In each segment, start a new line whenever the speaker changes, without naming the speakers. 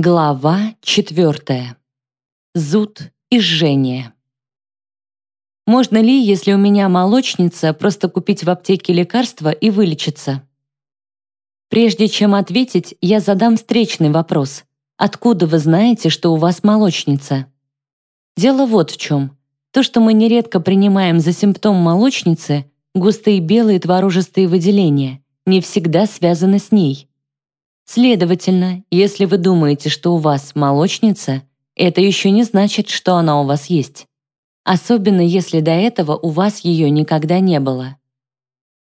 Глава четвертая. Зуд и жжение. Можно ли, если у меня молочница, просто купить в аптеке лекарства и вылечиться? Прежде чем ответить, я задам встречный вопрос. Откуда вы знаете, что у вас молочница? Дело вот в чем. То, что мы нередко принимаем за симптом молочницы, густые белые творожистые выделения, не всегда связано с ней. Следовательно, если вы думаете, что у вас молочница, это еще не значит, что она у вас есть. Особенно если до этого у вас ее никогда не было.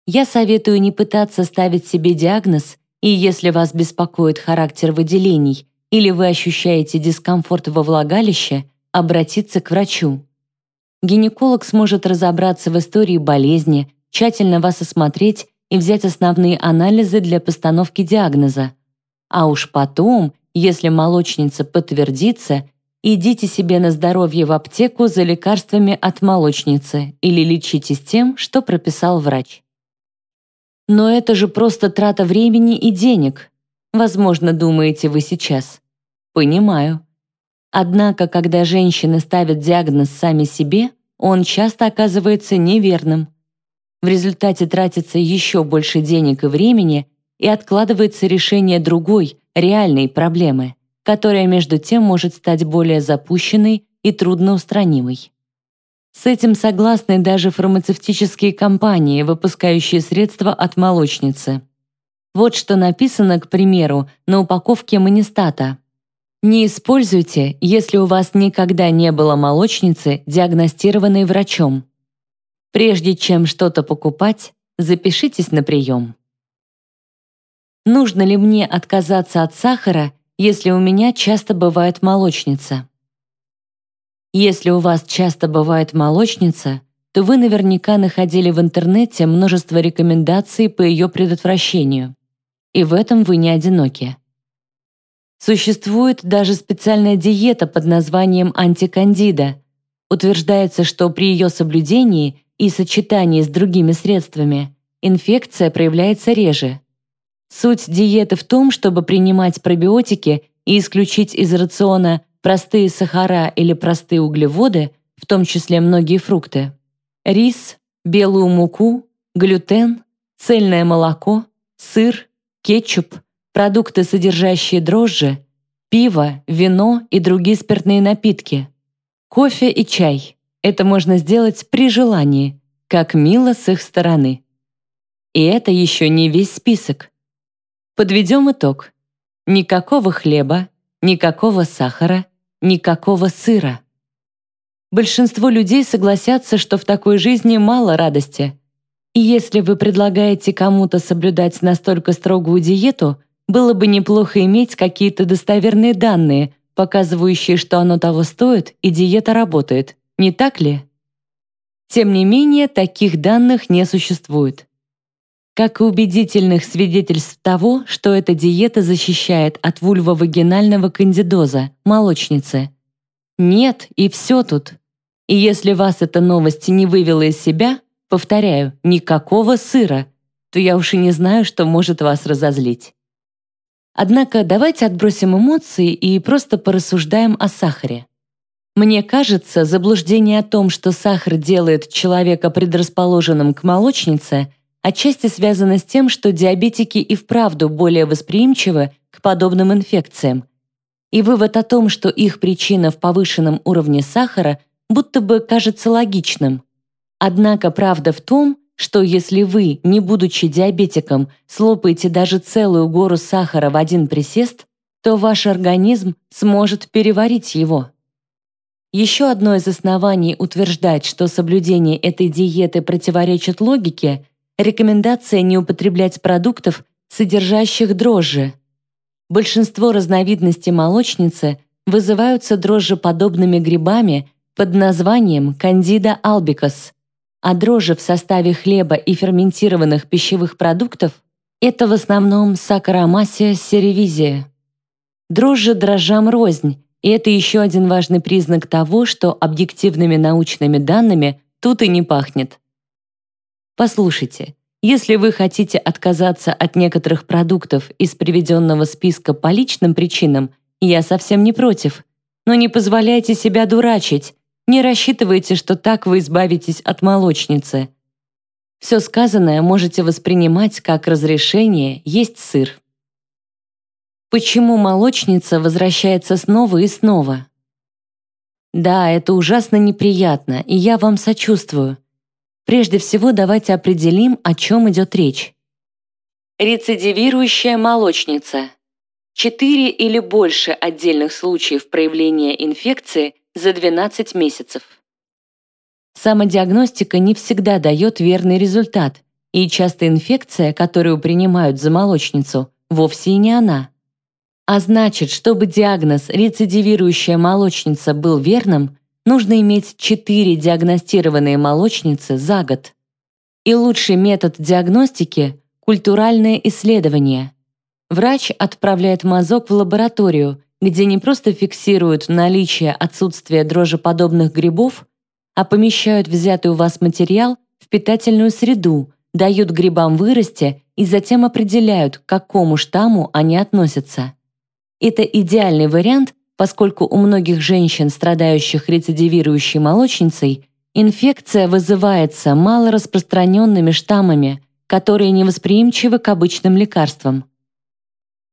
Я советую не пытаться ставить себе диагноз, и если вас беспокоит характер выделений или вы ощущаете дискомфорт во влагалище, обратиться к врачу. Гинеколог сможет разобраться в истории болезни, тщательно вас осмотреть и взять основные анализы для постановки диагноза, а уж потом, если молочница подтвердится, идите себе на здоровье в аптеку за лекарствами от молочницы или лечитесь тем, что прописал врач. Но это же просто трата времени и денег. Возможно, думаете вы сейчас. Понимаю. Однако, когда женщины ставят диагноз сами себе, он часто оказывается неверным. В результате тратится еще больше денег и времени, и откладывается решение другой, реальной проблемы, которая между тем может стать более запущенной и трудноустранимой. С этим согласны даже фармацевтические компании, выпускающие средства от молочницы. Вот что написано, к примеру, на упаковке манистата. Не используйте, если у вас никогда не было молочницы, диагностированной врачом. Прежде чем что-то покупать, запишитесь на прием. Нужно ли мне отказаться от сахара, если у меня часто бывает молочница? Если у вас часто бывает молочница, то вы наверняка находили в интернете множество рекомендаций по ее предотвращению. И в этом вы не одиноки. Существует даже специальная диета под названием антикандида. Утверждается, что при ее соблюдении и сочетании с другими средствами инфекция проявляется реже – Суть диеты в том, чтобы принимать пробиотики и исключить из рациона простые сахара или простые углеводы, в том числе многие фрукты, рис, белую муку, глютен, цельное молоко, сыр, кетчуп, продукты, содержащие дрожжи, пиво, вино и другие спиртные напитки, кофе и чай. Это можно сделать при желании, как мило с их стороны. И это еще не весь список. Подведем итог. Никакого хлеба, никакого сахара, никакого сыра. Большинство людей согласятся, что в такой жизни мало радости. И если вы предлагаете кому-то соблюдать настолько строгую диету, было бы неплохо иметь какие-то достоверные данные, показывающие, что оно того стоит и диета работает, не так ли? Тем не менее, таких данных не существует как и убедительных свидетельств того, что эта диета защищает от вульвовагинального кандидоза, молочницы. Нет, и все тут. И если вас эта новость не вывела из себя, повторяю, никакого сыра, то я уж и не знаю, что может вас разозлить. Однако давайте отбросим эмоции и просто порассуждаем о сахаре. Мне кажется, заблуждение о том, что сахар делает человека предрасположенным к молочнице – отчасти связано с тем, что диабетики и вправду более восприимчивы к подобным инфекциям. И вывод о том, что их причина в повышенном уровне сахара, будто бы кажется логичным. Однако правда в том, что если вы, не будучи диабетиком, слопаете даже целую гору сахара в один присест, то ваш организм сможет переварить его. Еще одно из оснований утверждать, что соблюдение этой диеты противоречит логике – Рекомендация не употреблять продуктов, содержащих дрожжи. Большинство разновидностей молочницы вызываются дрожжеподобными грибами под названием Candida albicans, а дрожжи в составе хлеба и ферментированных пищевых продуктов – это в основном Saccharomyces cerevisiae. Дрожжи дрожжам рознь, и это еще один важный признак того, что объективными научными данными тут и не пахнет. Послушайте, если вы хотите отказаться от некоторых продуктов из приведенного списка по личным причинам, Я совсем не против. Но не позволяйте себя дурачить. Не рассчитывайте, что так вы избавитесь от молочницы. Все сказанное можете воспринимать как разрешение есть сыр. Почему молочница возвращается снова и снова? Да, это ужасно неприятно, и я вам сочувствую. Прежде всего, давайте определим, о чем идет речь. Рецидивирующая молочница. Четыре или больше отдельных случаев проявления инфекции за 12 месяцев. Самодиагностика не всегда дает верный результат, и часто инфекция, которую принимают за молочницу, вовсе и не она. А значит, чтобы диагноз рецидивирующая молочница был верным, нужно иметь 4 диагностированные молочницы за год. И лучший метод диагностики – культуральное исследование. Врач отправляет мазок в лабораторию, где не просто фиксируют наличие отсутствия дрожжеподобных грибов, а помещают взятый у вас материал в питательную среду, дают грибам вырасти и затем определяют, к какому штамму они относятся. Это идеальный вариант, поскольку у многих женщин, страдающих рецидивирующей молочницей, инфекция вызывается малораспространенными штаммами, которые невосприимчивы к обычным лекарствам.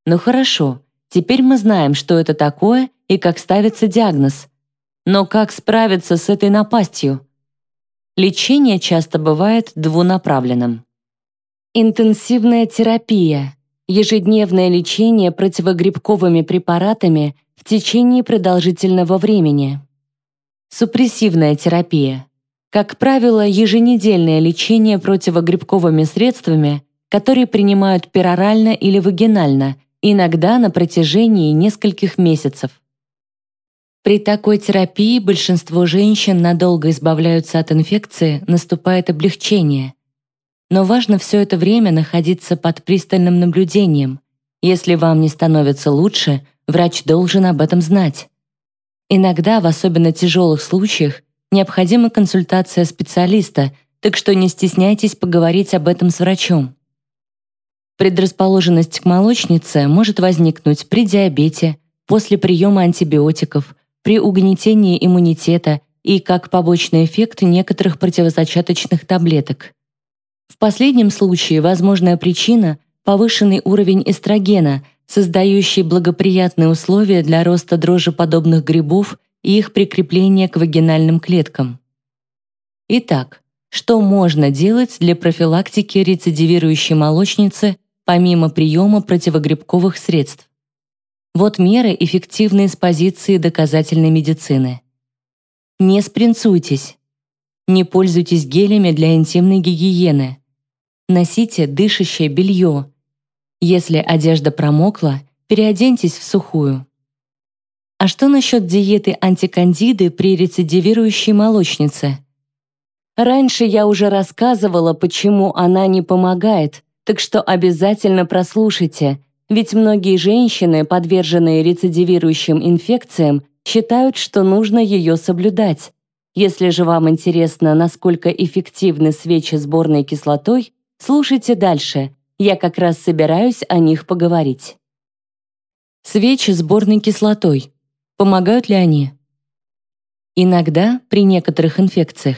Ну хорошо, теперь мы знаем, что это такое и как ставится диагноз. Но как справиться с этой напастью? Лечение часто бывает двунаправленным. Интенсивная терапия – ежедневное лечение противогрибковыми препаратами в течение продолжительного времени. Супрессивная терапия – как правило, еженедельное лечение противогрибковыми средствами, которые принимают перорально или вагинально, иногда на протяжении нескольких месяцев. При такой терапии большинство женщин надолго избавляются от инфекции, наступает облегчение. Но важно все это время находиться под пристальным наблюдением. Если вам не становится лучше, врач должен об этом знать. Иногда, в особенно тяжелых случаях, необходима консультация специалиста, так что не стесняйтесь поговорить об этом с врачом. Предрасположенность к молочнице может возникнуть при диабете, после приема антибиотиков, при угнетении иммунитета и как побочный эффект некоторых противозачаточных таблеток. В последнем случае возможная причина – повышенный уровень эстрогена, создающий благоприятные условия для роста дрожжеподобных грибов и их прикрепления к вагинальным клеткам. Итак, что можно делать для профилактики рецидивирующей молочницы помимо приема противогрибковых средств? Вот меры, эффективные с позиции доказательной медицины. Не спринцуйтесь. Не пользуйтесь гелями для интимной гигиены. Носите дышащее белье. Если одежда промокла, переоденьтесь в сухую. А что насчет диеты антикандиды при рецидивирующей молочнице? Раньше я уже рассказывала, почему она не помогает, так что обязательно прослушайте – ведь многие женщины, подверженные рецидивирующим инфекциям, считают, что нужно ее соблюдать. Если же вам интересно, насколько эффективны свечи с борной кислотой, слушайте дальше. Я как раз собираюсь о них поговорить. Свечи с борной кислотой. Помогают ли они? Иногда, при некоторых инфекциях,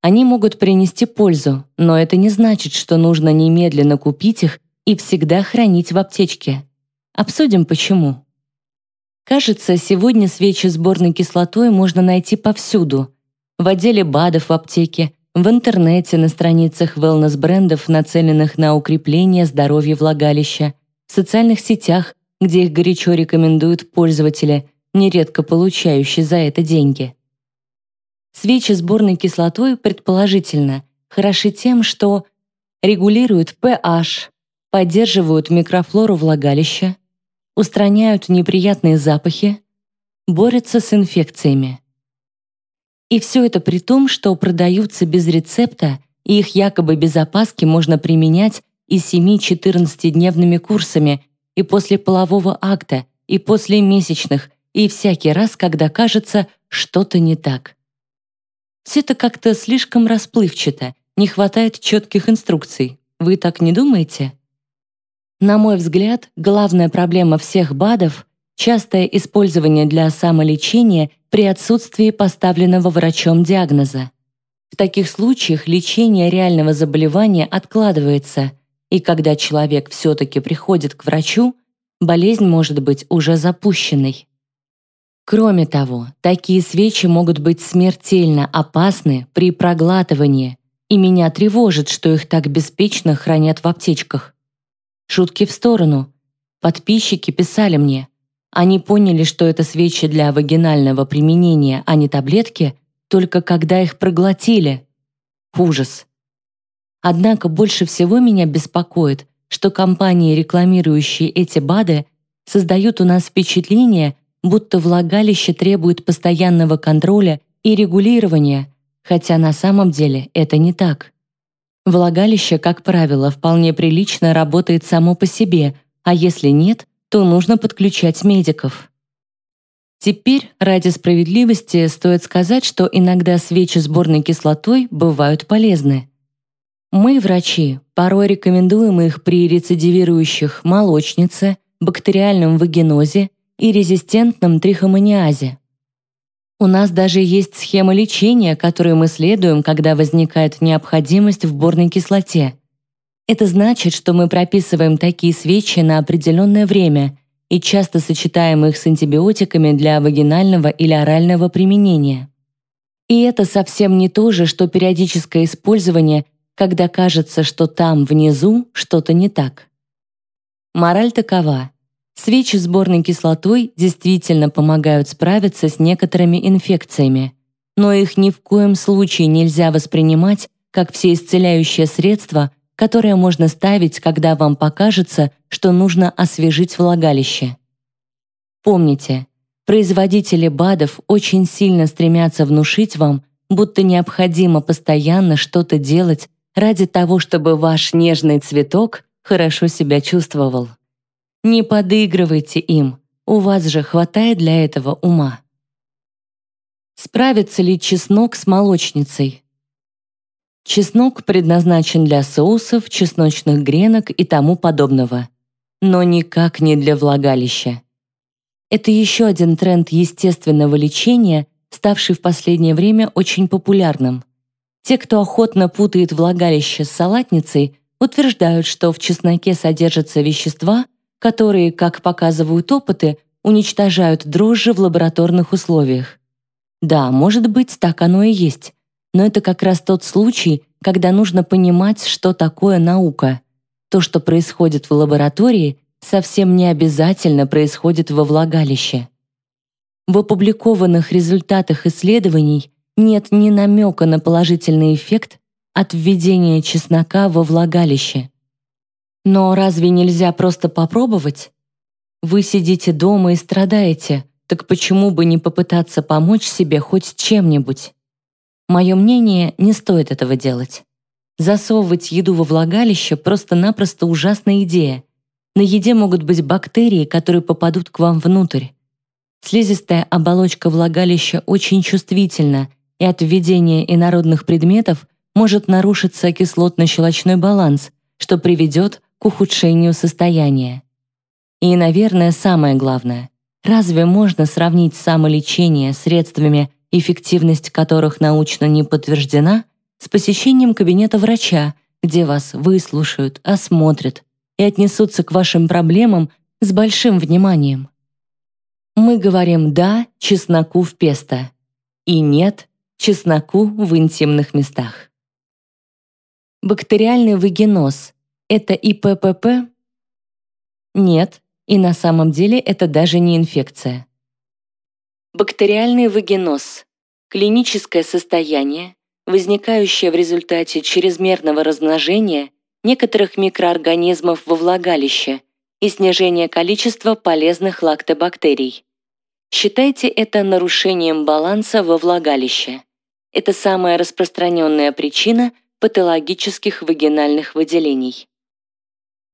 они могут принести пользу, но это не значит, что нужно немедленно купить их и всегда хранить в аптечке. Обсудим почему. Кажется, сегодня свечи с борной кислотой можно найти повсюду. В отделе БАДов в аптеке, в интернете, на страницах wellness-брендов, нацеленных на укрепление здоровья влагалища, в социальных сетях, где их горячо рекомендуют пользователи, нередко получающие за это деньги. Свечи с борной кислотой, предположительно, хороши тем, что регулируют pH, поддерживают микрофлору влагалища, устраняют неприятные запахи, борются с инфекциями. И все это при том, что продаются без рецепта, и их якобы без опаски можно применять и 7-14-дневными курсами, и после полового акта, и после месячных, и всякий раз, когда кажется, что-то не так. Все это как-то слишком расплывчато, не хватает четких инструкций. Вы так не думаете? На мой взгляд, главная проблема всех БАДов частое использование для самолечения при отсутствии поставленного врачом диагноза. В таких случаях лечение реального заболевания откладывается, и когда человек все-таки приходит к врачу, болезнь может быть уже запущенной. Кроме того, такие свечи могут быть смертельно опасны при проглатывании, и меня тревожит, что их так беспечно хранят в аптечках. Шутки в сторону. Подписчики писали мне. Они поняли, что это свечи для вагинального применения, а не таблетки, только когда их проглотили. Ужас. Однако больше всего меня беспокоит, что компании, рекламирующие эти БАДы, создают у нас впечатление, будто влагалище требует постоянного контроля и регулирования, хотя на самом деле это не так. Влагалище, как правило, вполне прилично работает само по себе, а если нет, то нужно подключать медиков. Теперь, ради справедливости, стоит сказать, что иногда свечи с борной кислотой бывают полезны. Мы, врачи, порой рекомендуем их при рецидивирующих молочнице, бактериальном вагинозе и резистентном трихомониазе. У нас даже есть схема лечения, которую мы следуем, когда возникает необходимость в борной кислоте. Это значит, что мы прописываем такие свечи на определенное время и часто сочетаем их с антибиотиками для вагинального или орального применения. И это совсем не то же, что периодическое использование, когда кажется, что там, внизу, что-то не так. Мораль такова. Свечи с борной кислотой действительно помогают справиться с некоторыми инфекциями, но их ни в коем случае нельзя воспринимать как всеисцеляющее средство, которое можно ставить, когда вам покажется, что нужно освежить влагалище. Помните, производители БАДов очень сильно стремятся внушить вам, будто необходимо постоянно что-то делать ради того, чтобы ваш нежный цветок хорошо себя чувствовал. Не подыгрывайте им, у вас же хватает для этого ума. Справится ли чеснок с молочницей? Чеснок предназначен для соусов, чесночных гренок и тому подобного, но никак не для влагалища. Это еще один тренд естественного лечения, ставший в последнее время очень популярным. Те, кто охотно путает влагалище с салатницей, утверждают, что в чесноке содержатся вещества, которые, как показывают опыты, уничтожают дрожжи в лабораторных условиях. Да, может быть, так оно и есть. Но это как раз тот случай, когда нужно понимать, что такое наука. То, что происходит в лаборатории, совсем не обязательно происходит во влагалище. В опубликованных результатах исследований нет ни намека на положительный эффект от введения чеснока во влагалище. Но разве нельзя просто попробовать? Вы сидите дома и страдаете, так почему бы не попытаться помочь себе хоть чем-нибудь? Мое мнение, не стоит этого делать. Засовывать еду во влагалище просто-напросто ужасная идея. На еде могут быть бактерии, которые попадут к вам внутрь. Слизистая оболочка влагалища очень чувствительна, и от введения инородных предметов может нарушиться кислотно-щелочной баланс, что приведет к ухудшению состояния. И, наверное, самое главное, разве можно сравнить самолечение средствами, эффективность которых научно не подтверждена, с посещением кабинета врача, где вас выслушают, осмотрят и отнесутся к вашим проблемам с большим вниманием? Мы говорим «да» чесноку в песто и «нет» чесноку в интимных местах. Бактериальный вагиноз это ИППП? Нет, и на самом деле это даже не инфекция. Бактериальный вагиноз – клиническое состояние, возникающее в результате чрезмерного размножения некоторых микроорганизмов во влагалище и снижения количества полезных лактобактерий. Считайте это нарушением баланса во влагалище. Это самая распространенная причина патологических вагинальных выделений.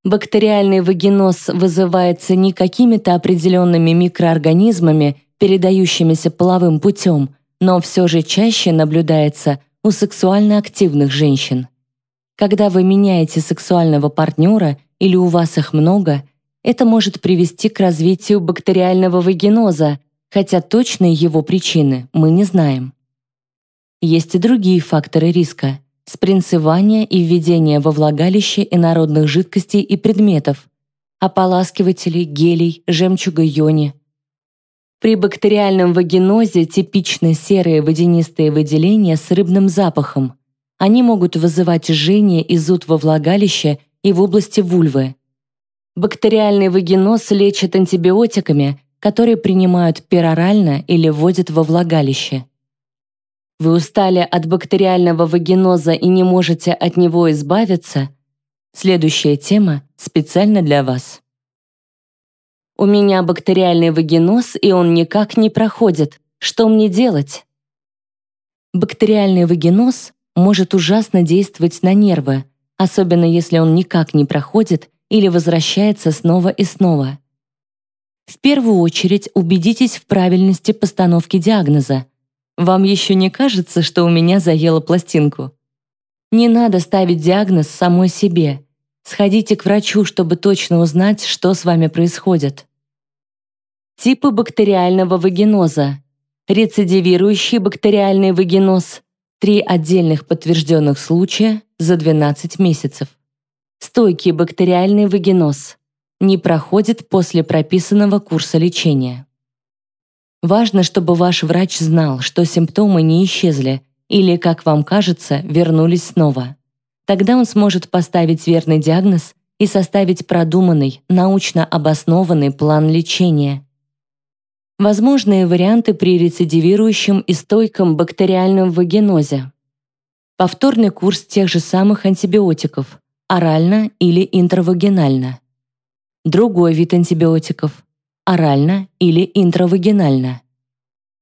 Бактериальный вагиноз вызывается не какими-то определенными микроорганизмами, передающимися половым путем, но все же чаще наблюдается у сексуально активных женщин. Когда вы меняете сексуального партнера или у вас их много, это может привести к развитию бактериального вагиноза, хотя точные его причины мы не знаем. Есть и другие факторы риска – спринцевание и введение во влагалище инородных жидкостей и предметов, ополаскивателей, гелей, жемчуга йони. При бактериальном вагинозе типичны серые водянистые выделения с рыбным запахом. Они могут вызывать жжение и зуд во влагалище и в области вульвы. Бактериальный вагиноз лечат антибиотиками, которые принимают перорально или вводят во влагалище. Вы устали от бактериального вагиноза и не можете от него избавиться? Следующая тема специально для вас. У меня бактериальный вагиноз, и он никак не проходит. Что мне делать? Бактериальный вагиноз может ужасно действовать на нервы, особенно если он никак не проходит или возвращается снова и снова. В первую очередь убедитесь в правильности постановки диагноза. Вам еще не кажется, что у меня заело пластинку? Не надо ставить диагноз самой себе. Сходите к врачу, чтобы точно узнать, что с вами происходит. Типы бактериального вагиноза. Рецидивирующий бактериальный вагиноз. Три отдельных подтвержденных случая за 12 месяцев. Стойкий бактериальный вагиноз. Не проходит после прописанного курса лечения. Важно, чтобы ваш врач знал, что симптомы не исчезли или, как вам кажется, вернулись снова. Тогда он сможет поставить верный диагноз и составить продуманный, научно обоснованный план лечения – Возможные варианты при рецидивирующем и стойком бактериальном вагинозе. Повторный курс тех же самых антибиотиков, орально или интравагинально. Другой вид антибиотиков, орально или интравагинально.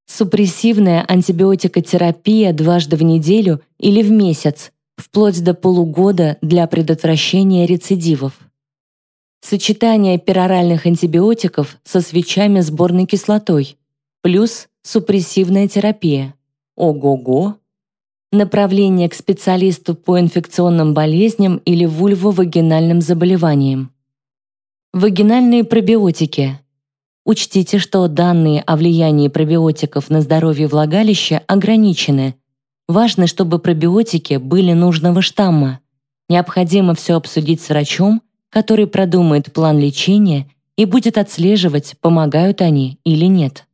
Супрессивная антибиотикотерапия дважды в неделю или в месяц, вплоть до полугода для предотвращения рецидивов. Сочетание пероральных антибиотиков со свечами сборной кислотой плюс супрессивная терапия. Ого-го! Направление к специалисту по инфекционным болезням или вульвовагинальным заболеваниям. Вагинальные пробиотики. Учтите, что данные о влиянии пробиотиков на здоровье влагалища ограничены. Важно, чтобы пробиотики были нужного штамма. Необходимо все обсудить с врачом который продумает план лечения и будет отслеживать, помогают они или нет.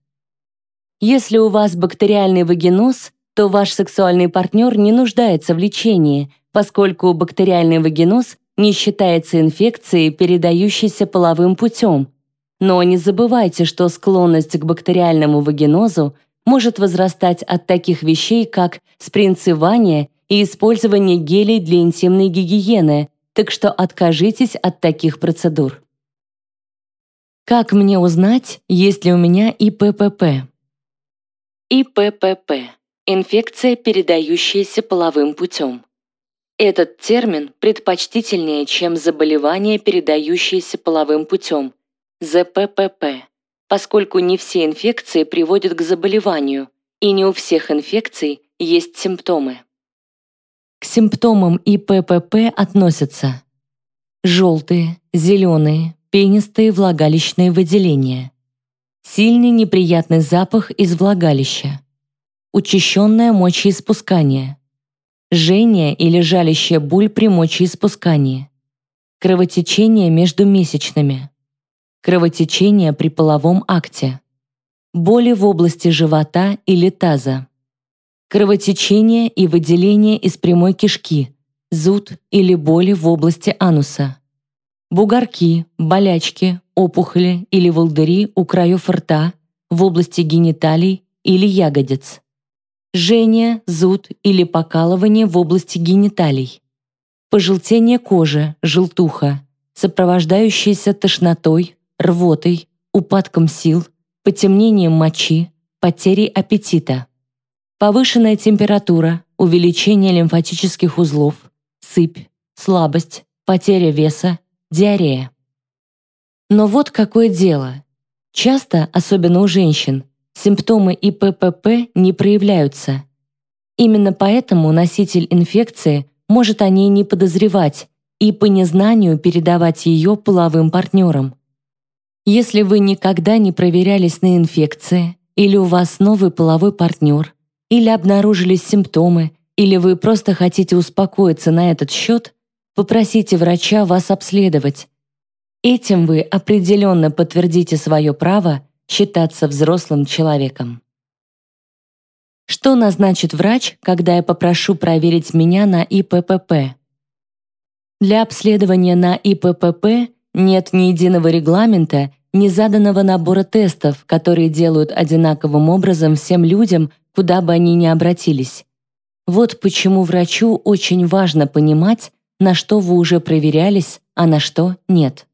Если у вас бактериальный вагиноз, то ваш сексуальный партнер не нуждается в лечении, поскольку бактериальный вагиноз не считается инфекцией, передающейся половым путем. Но не забывайте, что склонность к бактериальному вагинозу может возрастать от таких вещей, как спринцевание и использование гелей для интимной гигиены, так что откажитесь от таких процедур. Как мне узнать, есть ли у меня ИППП? ИППП – инфекция, передающаяся половым путем. Этот термин предпочтительнее, чем заболевание, передающееся половым путем, ЗППП, поскольку не все инфекции приводят к заболеванию, и не у всех инфекций есть симптомы. К симптомам ИППП относятся. Желтые, зеленые, пенистые влагалищные выделения, сильный неприятный запах из влагалища, учащенное мочеиспускание, жжение или жалящая боль при мочеиспускании, кровотечение между месячными, кровотечение при половом акте, боли в области живота или таза кровотечение и выделение из прямой кишки, зуд или боли в области ануса, бугорки, болячки, опухоли или волдыри у краев рта, в области гениталий или ягодиц, жжение, зуд или покалывание в области гениталий, пожелтение кожи, желтуха, сопровождающееся тошнотой, рвотой, упадком сил, потемнением мочи, потерей аппетита повышенная температура, увеличение лимфатических узлов, сыпь, слабость, потеря веса, диарея. Но вот какое дело. Часто, особенно у женщин, симптомы ИППП не проявляются. Именно поэтому носитель инфекции может о ней не подозревать и по незнанию передавать ее половым партнерам. Если вы никогда не проверялись на инфекции, или у вас новый половой партнер, или обнаружились симптомы, или вы просто хотите успокоиться на этот счет, попросите врача вас обследовать. Этим вы определенно подтвердите свое право считаться взрослым человеком. Что назначит врач, когда я попрошу проверить меня на ИППП? Для обследования на ИППП нет ни единого регламента, ни заданного набора тестов, которые делают одинаковым образом всем людям, куда бы они ни обратились. Вот почему врачу очень важно понимать, на что вы уже проверялись, а на что нет.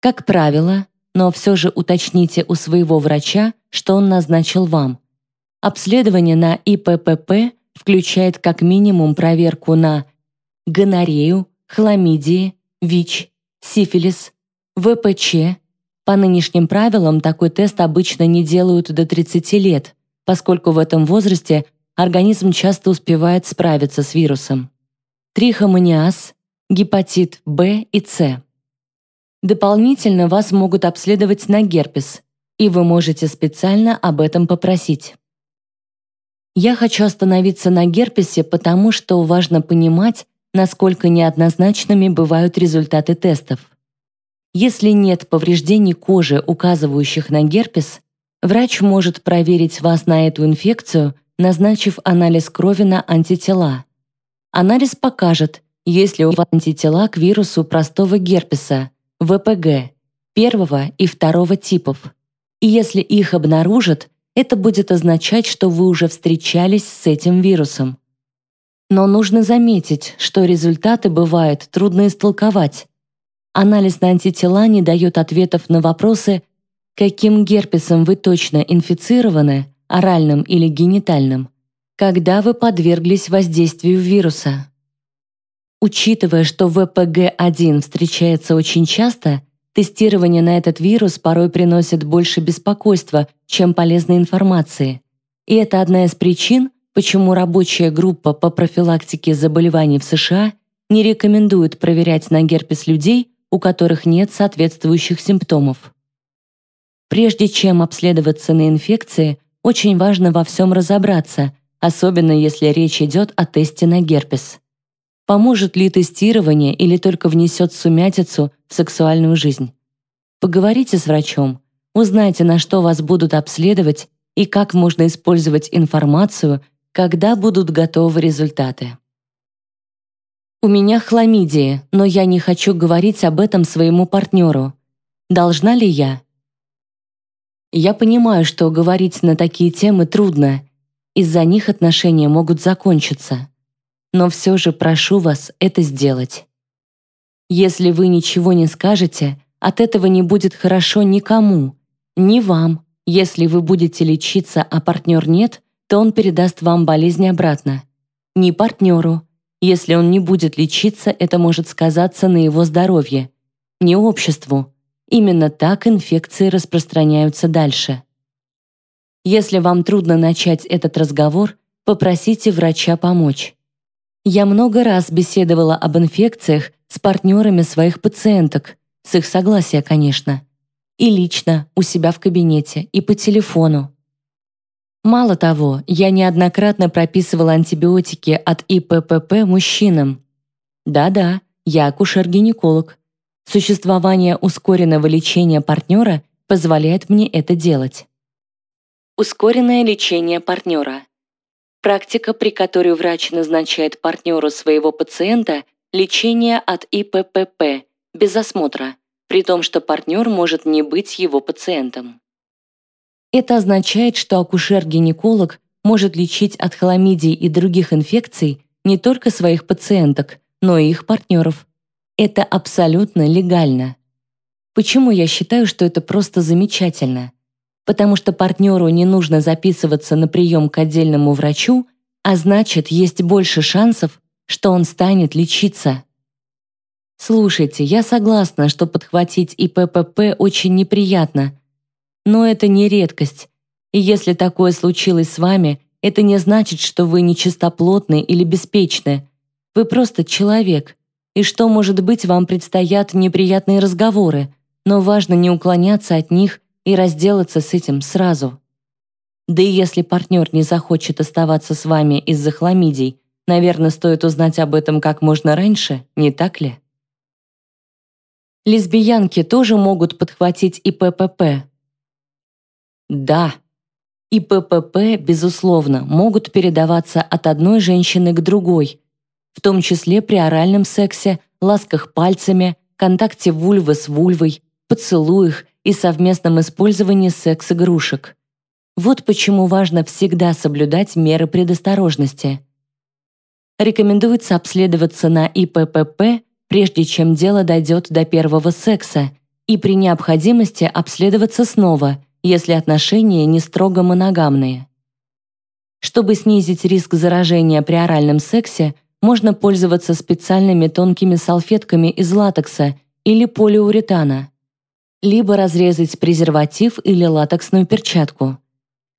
Как правило, но все же уточните у своего врача, что он назначил вам. Обследование на ИППП включает как минимум проверку на гонорею, хламидии, ВИЧ, сифилис, ВПЧ. По нынешним правилам такой тест обычно не делают до 30 лет, поскольку в этом возрасте организм часто успевает справиться с вирусом. Трихомониаз, гепатит В и С. Дополнительно вас могут обследовать на герпес, и вы можете специально об этом попросить. Я хочу остановиться на герпесе, потому что важно понимать, насколько неоднозначными бывают результаты тестов. Если нет повреждений кожи, указывающих на герпес, врач может проверить вас на эту инфекцию, назначив анализ крови на антитела. Анализ покажет, есть ли у вас антитела к вирусу простого герпеса, ВПГ первого и второго типов. И если их обнаружат, это будет означать, что вы уже встречались с этим вирусом. Но нужно заметить, что результаты бывает трудно истолковать. Анализ на антитела не дает ответов на вопросы, каким герпесом вы точно инфицированы, оральным или генитальным, когда вы подверглись воздействию вируса. Учитывая, что ВПГ-1 встречается очень часто, тестирование на этот вирус порой приносит больше беспокойства, чем полезной информации. И это одна из причин, почему рабочая группа по профилактике заболеваний в США не рекомендует проверять на герпес людей, у которых нет соответствующих симптомов. Прежде чем обследоваться на инфекции, очень важно во всем разобраться, особенно если речь идет о тесте на герпес. Поможет ли тестирование или только внесет сумятицу в сексуальную жизнь? Поговорите с врачом, узнайте, на что вас будут обследовать и как можно использовать информацию, когда будут готовы результаты. У меня хламидия, но я не хочу говорить об этом своему партнеру. Должна ли я? Я понимаю, что говорить на такие темы трудно. Из-за них отношения могут закончиться но все же прошу вас это сделать. Если вы ничего не скажете, от этого не будет хорошо никому, ни вам. Если вы будете лечиться, а партнер нет, то он передаст вам болезнь обратно. Ни партнеру. Если он не будет лечиться, это может сказаться на его здоровье. Не обществу. Именно так инфекции распространяются дальше. Если вам трудно начать этот разговор, попросите врача помочь. Я много раз беседовала об инфекциях с партнерами своих пациенток, с их согласия, конечно. И лично, у себя в кабинете, и по телефону. Мало того, я неоднократно прописывала антибиотики от ИППП мужчинам. Да-да, я акушер-гинеколог. Существование ускоренного лечения партнера позволяет мне это делать. Ускоренное лечение партнера Практика, при которой врач назначает партнеру своего пациента лечение от ИППП без осмотра, при том, что партнер может не быть его пациентом. Это означает, что акушер-гинеколог может лечить от хламидий и других инфекций не только своих пациенток, но и их партнеров. Это абсолютно легально. Почему я считаю, что это просто замечательно? потому что партнеру не нужно записываться на прием к отдельному врачу, а значит, есть больше шансов, что он станет лечиться. Слушайте, я согласна, что подхватить ИППП очень неприятно, но это не редкость. И если такое случилось с вами, это не значит, что вы нечистоплотны или беспечны. Вы просто человек. И что, может быть, вам предстоят неприятные разговоры, но важно не уклоняться от них и разделаться с этим сразу. Да и если партнер не захочет оставаться с вами из-за хламидий, наверное, стоит узнать об этом как можно раньше, не так ли? Лесбиянки тоже могут подхватить и ППП. Да, и ППП, безусловно, могут передаваться от одной женщины к другой, в том числе при оральном сексе, ласках пальцами, контакте вульвы с вульвой, поцелуях и совместном использовании секс-игрушек. Вот почему важно всегда соблюдать меры предосторожности. Рекомендуется обследоваться на ИППП, прежде чем дело дойдет до первого секса, и при необходимости обследоваться снова, если отношения не строго моногамные. Чтобы снизить риск заражения при оральном сексе, можно пользоваться специальными тонкими салфетками из латекса или полиуретана, либо разрезать презерватив или латексную перчатку.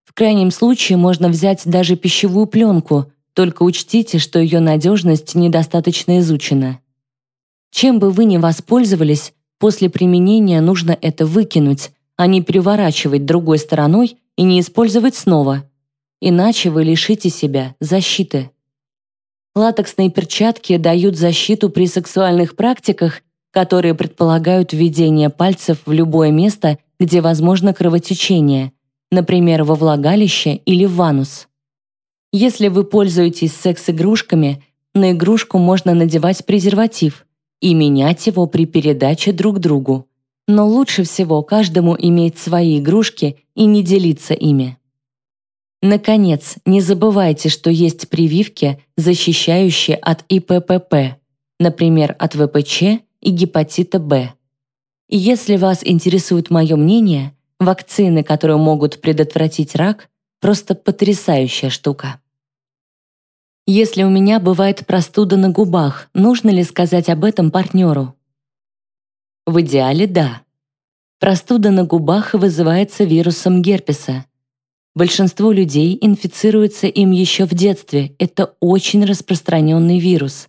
В крайнем случае можно взять даже пищевую пленку, только учтите, что ее надежность недостаточно изучена. Чем бы вы ни воспользовались, после применения нужно это выкинуть, а не переворачивать другой стороной и не использовать снова. Иначе вы лишите себя защиты. Латексные перчатки дают защиту при сексуальных практиках, которые предполагают введение пальцев в любое место, где возможно кровотечение, например, во влагалище или в анус. Если вы пользуетесь секс-игрушками, на игрушку можно надевать презерватив и менять его при передаче друг другу но лучше всего каждому иметь свои игрушки и не делиться ими. Наконец, не забывайте, что есть прививки, защищающие от ИППП, например, от ВПЧ и гепатита Б. И если вас интересует мое мнение, вакцины, которые могут предотвратить рак, просто потрясающая штука. Если у меня бывает простуда на губах, нужно ли сказать об этом партнеру? В идеале – да. Простуда на губах вызывается вирусом герпеса. Большинство людей инфицируются им еще в детстве. Это очень распространенный вирус.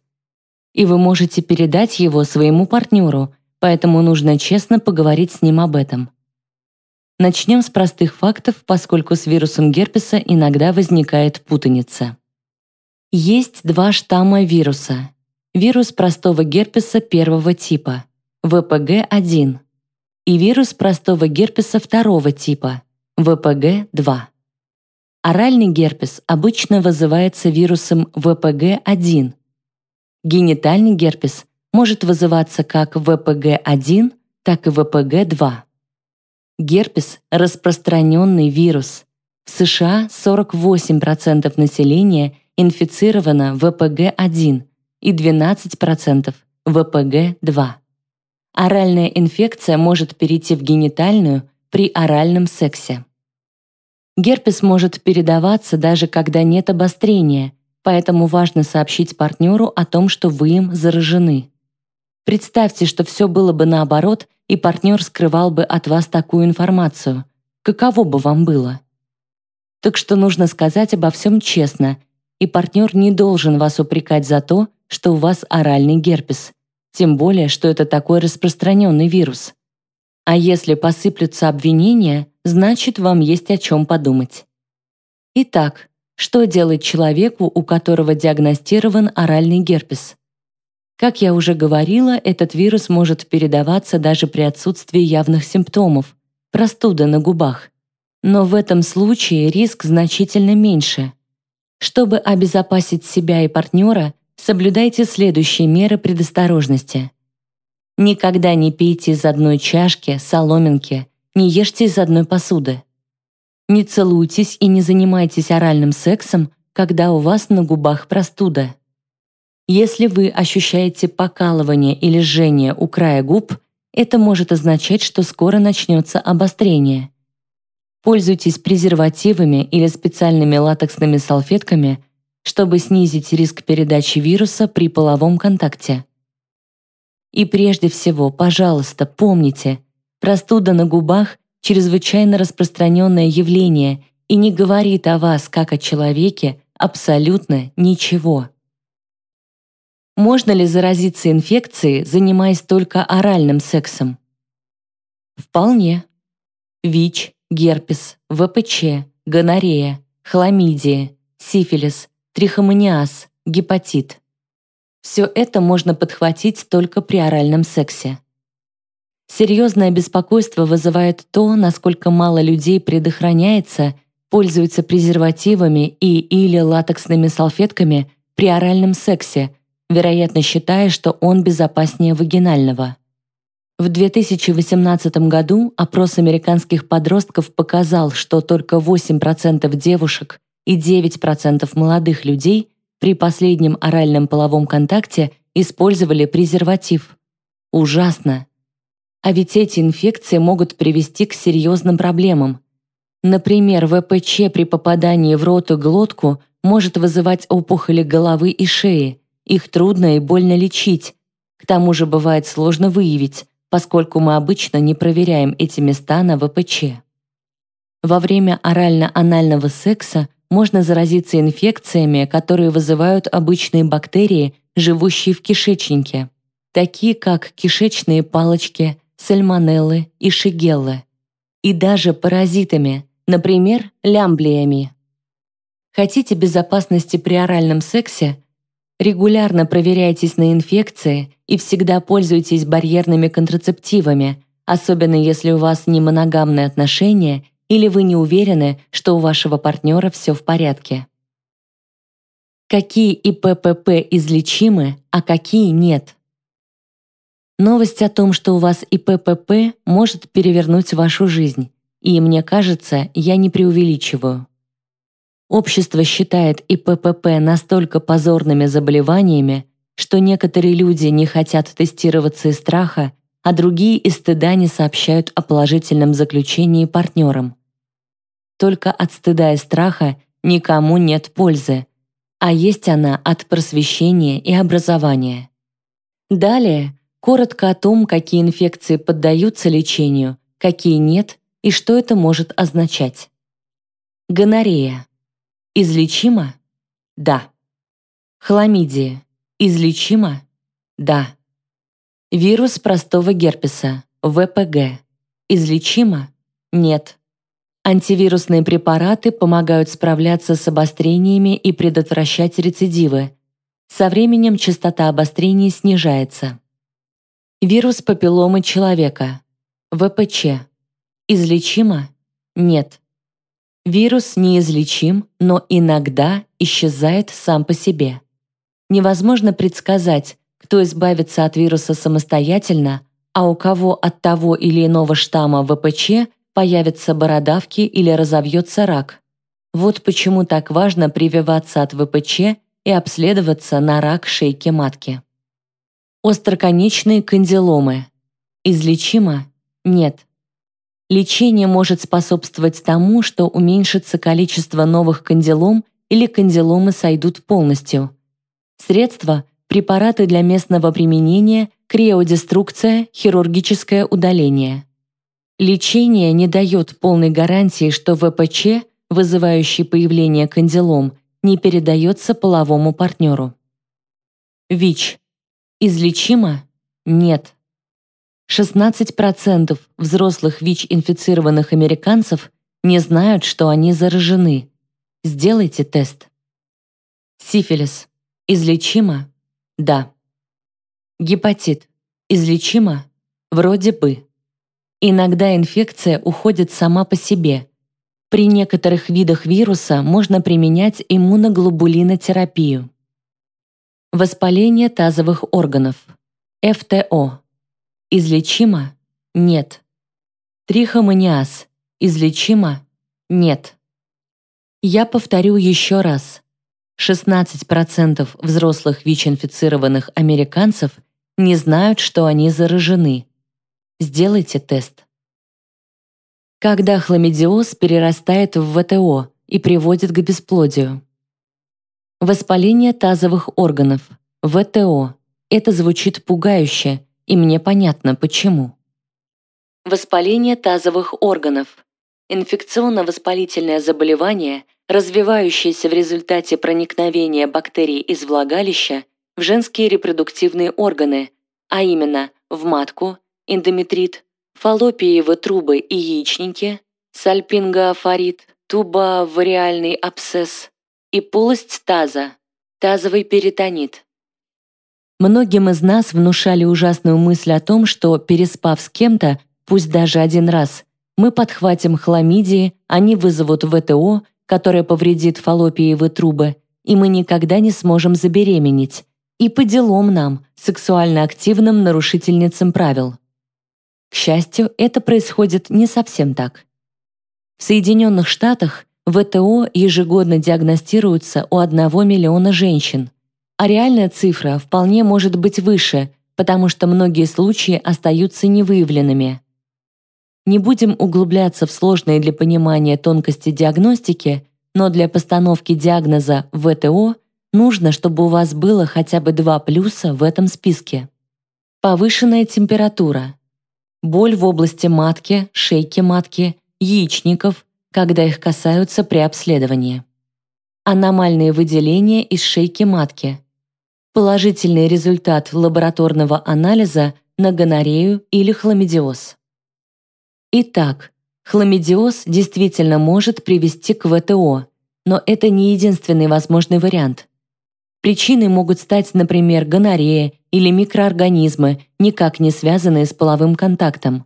И вы можете передать его своему партнеру, поэтому нужно честно поговорить с ним об этом. Начнем с простых фактов, поскольку с вирусом герпеса иногда возникает путаница. Есть два штамма вируса. Вирус простого герпеса первого типа – ВПГ-1 и вирус простого герпеса второго типа ВПГ-2. Оральный герпес обычно вызывается вирусом ВПГ-1. Генитальный герпес может вызываться как ВПГ-1, так и ВПГ-2. Герпес – распространенный вирус. В США 48% населения инфицировано ВПГ-1 и 12% ВПГ-2. Оральная инфекция может перейти в генитальную при оральном сексе. Герпес может передаваться даже когда нет обострения, поэтому важно сообщить партнеру о том, что вы им заражены. Представьте, что все было бы наоборот, и партнер скрывал бы от вас такую информацию. Каково бы вам было? Так что нужно сказать обо всем честно, и партнер не должен вас упрекать за то, что у вас оральный герпес. Тем более, что это такой распространенный вирус. А если посыплются обвинения, значит, вам есть о чем подумать. Итак, что делать человеку, у которого диагностирован оральный герпес? Как я уже говорила, этот вирус может передаваться даже при отсутствии явных симптомов, простуда на губах. Но в этом случае риск значительно меньше. Чтобы обезопасить себя и партнера, соблюдайте следующие меры предосторожности. Никогда не пейте из одной чашки, соломинки, не ешьте из одной посуды. Не целуйтесь и не занимайтесь оральным сексом, когда у вас на губах простуда. Если вы ощущаете покалывание или жжение у края губ, это может означать, что скоро начнется обострение. Пользуйтесь презервативами или специальными латексными салфетками, чтобы снизить риск передачи вируса при половом контакте. И прежде всего, пожалуйста, помните, простуда на губах – чрезвычайно распространенное явление и не говорит о вас как о человеке абсолютно ничего. Можно ли заразиться инфекцией, занимаясь только оральным сексом? Вполне. ВИЧ, герпес, ВПЧ, гонорея, хламидия, сифилис, трихомониаз, гепатит. Все это можно подхватить только при оральном сексе. Серьезное беспокойство вызывает то, насколько мало людей предохраняется, пользуются презервативами и или латексными салфетками при оральном сексе, вероятно считая, что он безопаснее вагинального. В 2018 году опрос американских подростков показал, что только 8% девушек и 9% молодых людей при последнем оральном половом контакте использовали презерватив. Ужасно. А ведь эти инфекции могут привести к серьезным проблемам. Например, ВПЧ при попадании в рот и глотку может вызывать опухоли головы и шеи. Их трудно и больно лечить. К тому же бывает сложно выявить, поскольку мы обычно не проверяем эти места на ВПЧ. Во время орально-анального секса можно заразиться инфекциями, которые вызывают обычные бактерии, живущие в кишечнике, такие как кишечные палочки, сальмонеллы и шигеллы, и даже паразитами, например, лямблиями. Хотите безопасности при оральном сексе? Регулярно проверяйтесь на инфекции и всегда пользуйтесь барьерными контрацептивами, особенно если у вас не моногамные отношения или вы не уверены, что у вашего партнера все в порядке. Какие ИППП излечимы, а какие нет? Новость о том, что у вас ИППП, может перевернуть вашу жизнь, и мне кажется, я не преувеличиваю. Общество считает ИППП настолько позорными заболеваниями, что некоторые люди не хотят тестироваться из страха, а другие из стыда не сообщают о положительном заключении партнерам. Только от стыда и страха никому нет пользы, а есть она от просвещения и образования. Далее, коротко о том, какие инфекции поддаются лечению, какие нет и что это может означать. Гонорея. Излечимо? Да. Хламидия. Излечимо? Да. Вирус простого герпеса, ВПГ. Излечимо? Нет. Антивирусные препараты помогают справляться с обострениями и предотвращать рецидивы. Со временем частота обострений снижается. Вирус папилломы человека, ВПЧ. Излечимо? Нет. Вирус неизлечим, но иногда исчезает сам по себе. Невозможно предсказать, кто избавится от вируса самостоятельно, а у кого от того или иного штамма ВПЧ появятся бородавки или разовьется рак. Вот почему так важно прививаться от ВПЧ и обследоваться на рак шейки матки. Остроконечные кандиломы. Излечимо? Нет. Лечение может способствовать тому, что уменьшится количество новых кандилом или кандиломы сойдут полностью. Средства – препараты для местного применения, криодеструкция, хирургическое удаление. Лечение не дает полной гарантии, что ВПЧ, вызывающий появление кандилом, не передается половому партнеру. ВИЧ. Излечимо? Нет. 16% взрослых ВИЧ-инфицированных американцев не знают, что они заражены. Сделайте тест. Сифилис. Излечимо? Да. Гепатит. Излечимо? Вроде бы. Иногда инфекция уходит сама по себе. При некоторых видах вируса можно применять иммуноглобулинотерапию. Воспаление тазовых органов. ФТО. Излечимо? Нет. Трихомониаз. Излечимо? Нет. Я повторю еще раз. 16% взрослых ВИЧ-инфицированных американцев не знают, что они заражены. Сделайте тест. Когда хламидиоз перерастает в ВТО и приводит к бесплодию. Воспаление тазовых органов. ВТО. Это звучит пугающе, и мне понятно, почему. Воспаление тазовых органов. Инфекционно-воспалительное заболевание, развивающееся в результате проникновения бактерий из влагалища в женские репродуктивные органы, а именно в матку, эндометрит, фаллопиевы трубы и яичники, сальпингоофорит, тубовариальный абсцесс и полость таза, тазовый перитонит. Многим из нас внушали ужасную мысль о том, что, переспав с кем-то, пусть даже один раз, мы подхватим хламидии, они вызовут ВТО, которое повредит фаллопиевы трубы, и мы никогда не сможем забеременеть. И по делам нам, сексуально активным нарушительницам правил. К счастью, это происходит не совсем так. В Соединенных Штатах ВТО ежегодно диагностируется у 1 миллиона женщин, а реальная цифра вполне может быть выше, потому что многие случаи остаются невыявленными. Не будем углубляться в сложные для понимания тонкости диагностики, но для постановки диагноза ВТО нужно, чтобы у вас было хотя бы два плюса в этом списке. Повышенная температура. Боль в области матки, шейки матки, яичников, когда их касаются при обследовании. Аномальные выделения из шейки матки. Положительный результат лабораторного анализа на гонорею или хламидиоз. Итак, хламидиоз действительно может привести к ВТО, но это не единственный возможный вариант. Причиной могут стать, например, гонорея или микроорганизмы, никак не связанные с половым контактом.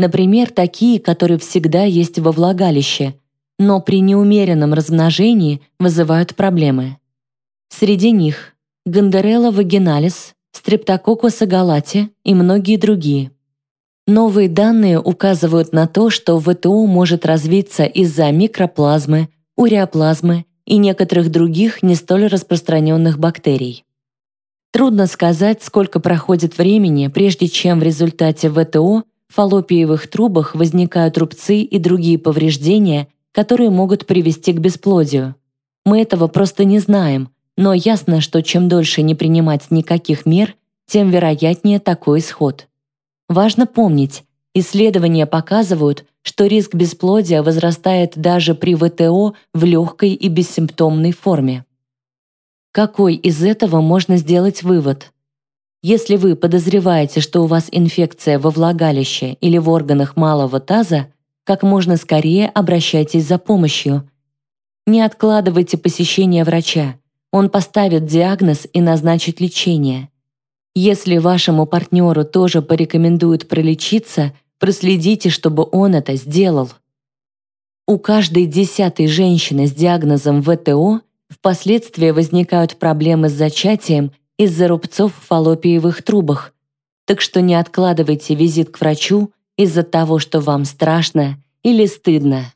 Например, такие, которые всегда есть во влагалище, но при неумеренном размножении вызывают проблемы. Среди них Гандерелла вагиналис, Стрептококкус агалати и многие другие. Новые данные указывают на то, что ВТО может развиться из-за микроплазмы, уреоплазмы и некоторых других не столь распространенных бактерий. Трудно сказать, сколько проходит времени, прежде чем в результате ВТО фаллопиевых трубах возникают рубцы и другие повреждения, которые могут привести к бесплодию. Мы этого просто не знаем, но ясно, что чем дольше не принимать никаких мер, тем вероятнее такой исход. Важно помнить, исследования показывают, что риск бесплодия возрастает даже при ВТО в легкой и бессимптомной форме. Какой из этого можно сделать вывод? Если вы подозреваете, что у вас инфекция во влагалище или в органах малого таза, как можно скорее обращайтесь за помощью. Не откладывайте посещение врача. Он поставит диагноз и назначит лечение. Если вашему партнеру тоже порекомендуют пролечиться, проследите, чтобы он это сделал. У каждой десятой женщины с диагнозом ВТО впоследствии возникают проблемы с зачатием из-за рубцов в фаллопиевых трубах, так что не откладывайте визит к врачу из-за того, что вам страшно или стыдно.